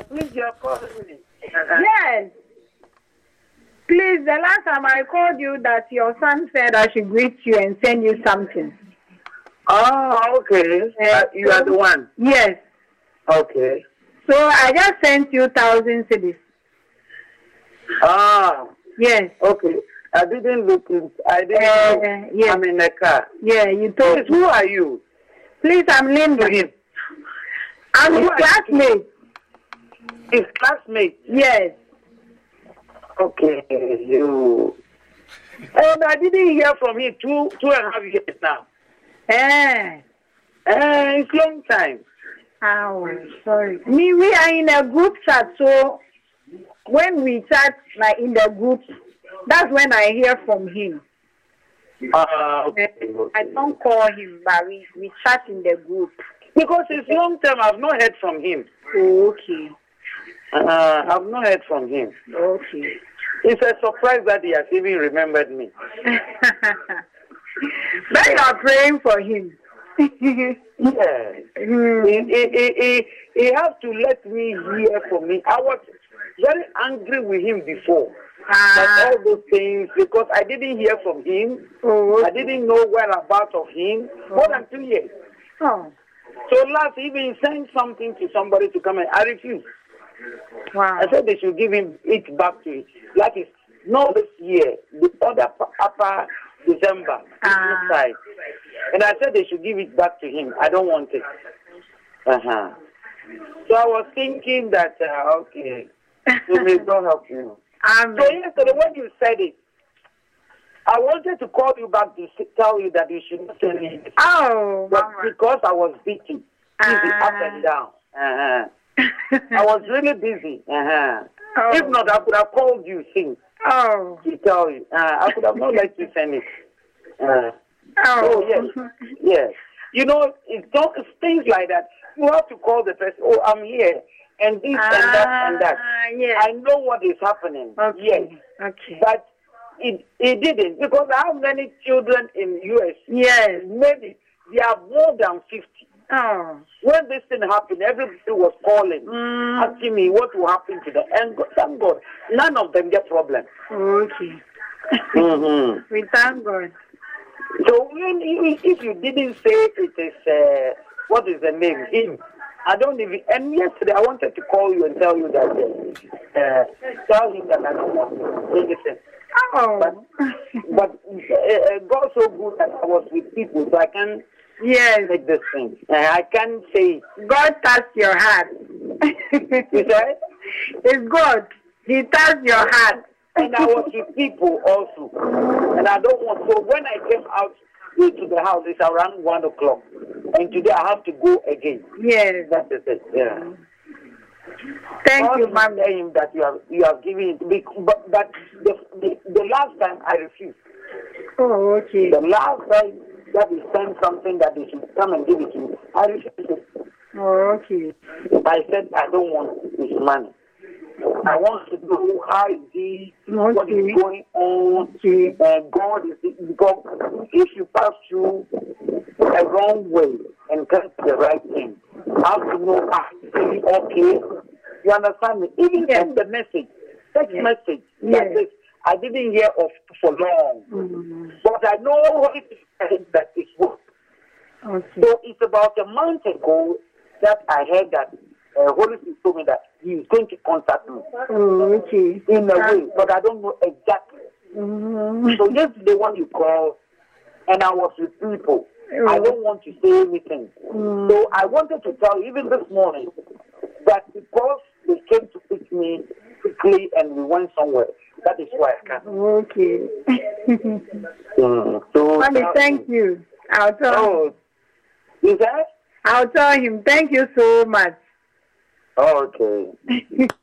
Please, you're calling me. Yes. Please, the last time I called you that your son said I should greet you and send you something. Oh, okay. Uh, you are the one. Yes. Okay. So I just sent you thousand cities. Ah, Yes. okay. I didn't look in. I didn't. Uh, yes. I'm in the car. Yeah, you Please, told who are you? Please, I'm Linda. I'm his are classmate. His classmate. Yes. Okay, you. And I didn't hear from him two two and a half years now. Eh. Uh, it's long time. Oh, sorry. Me, we are in a group chat, so when we chat like in the group, that's when I hear from him. Uh, okay, I don't call him, but we, we chat in the group. Because it's long time. I've not heard from him. Oh, okay. Uh, I've not heard from him. Okay. It's a surprise that he has even remembered me. but you are praying for him. Yeah. Hmm. He, he, he, he, has to let me hear from me. I was very angry with him before. Ah, all those things, because I didn't hear from him, oh, I didn't know whereabouts of him, Oh. more than two years. oh, So last even sent something to somebody to come and I refused. Wow. I said they should give him it back to it. Like it's not this year, the other upper December, Ah. side. And I said they should give it back to him. I don't want it. Uh huh. So I was thinking that uh, okay, so may God help you. Amen. So yesterday when you said it, I wanted to call you back to tell you that you should not send it. Oh, But mama. because I was busy Ah. up and down. Uh-huh. I was really busy. Uh-huh. oh. If not, I could have called you since Oh. to tell you. Uh, I could have not let you send it. Uh, Oh, oh, yes. Yes. You know, it's, it's things like that. You have to call the person, oh, I'm here, and this and that and that. Ah, yes. I know what is happening. Okay. Yes. Okay. But it, it didn't, because how many children in U.S. Yes. Maybe they are more than 50. Oh. When this thing happened, everybody was calling, Mm. asking me what will happen to them. And God, thank God, none of them get problem. Okay. mm-hmm. We thank God. So when if you didn't say it is, uh, what is the name? Him. I don't even, and yesterday I wanted to call you and tell you that, uh, uh, tell him that I don't want to say anything. Oh. But uh, uh, God so good that I was with people, so I can yes. make this thing. I can't say, God touched your heart. you said? it's God. He touched your heart. and I was with people also. And I don't want so when I came out to the house it's around one o'clock. And today I have to go again. Yes. That is it. Yeah. Thank God you, Mama. that you have you have given it but but the, the the last time I refused. Oh, okay. The last time that he sent something that they should come and give it to me, I refused it. Oh, okay. I said I don't want this money. I want to know how is he, what is going on. Okay. And God is because if you pass through a wrong way and come to the right thing, how to know ah, it okay? You understand me? Even Yes. send the message, text Yes. message Yes. this. I didn't hear of for long, Mm. but I know what it is that is work. Okay. So it's about a month ago that I heard that uh, Holy Spirit told me that He is going to contact me Oh, okay. in a way, but I don't know exactly. Mm. So yesterday when you called, and I was with people, I don't want to say anything. Mm. So I wanted to tell you, even this morning, that because they came to pick me quickly and we went somewhere, that is why I can't. Okay. Mm. So Mommy, that- thank you. I'll tell Oh, is that? I'll tell him. Thank you so much. Oh, okay.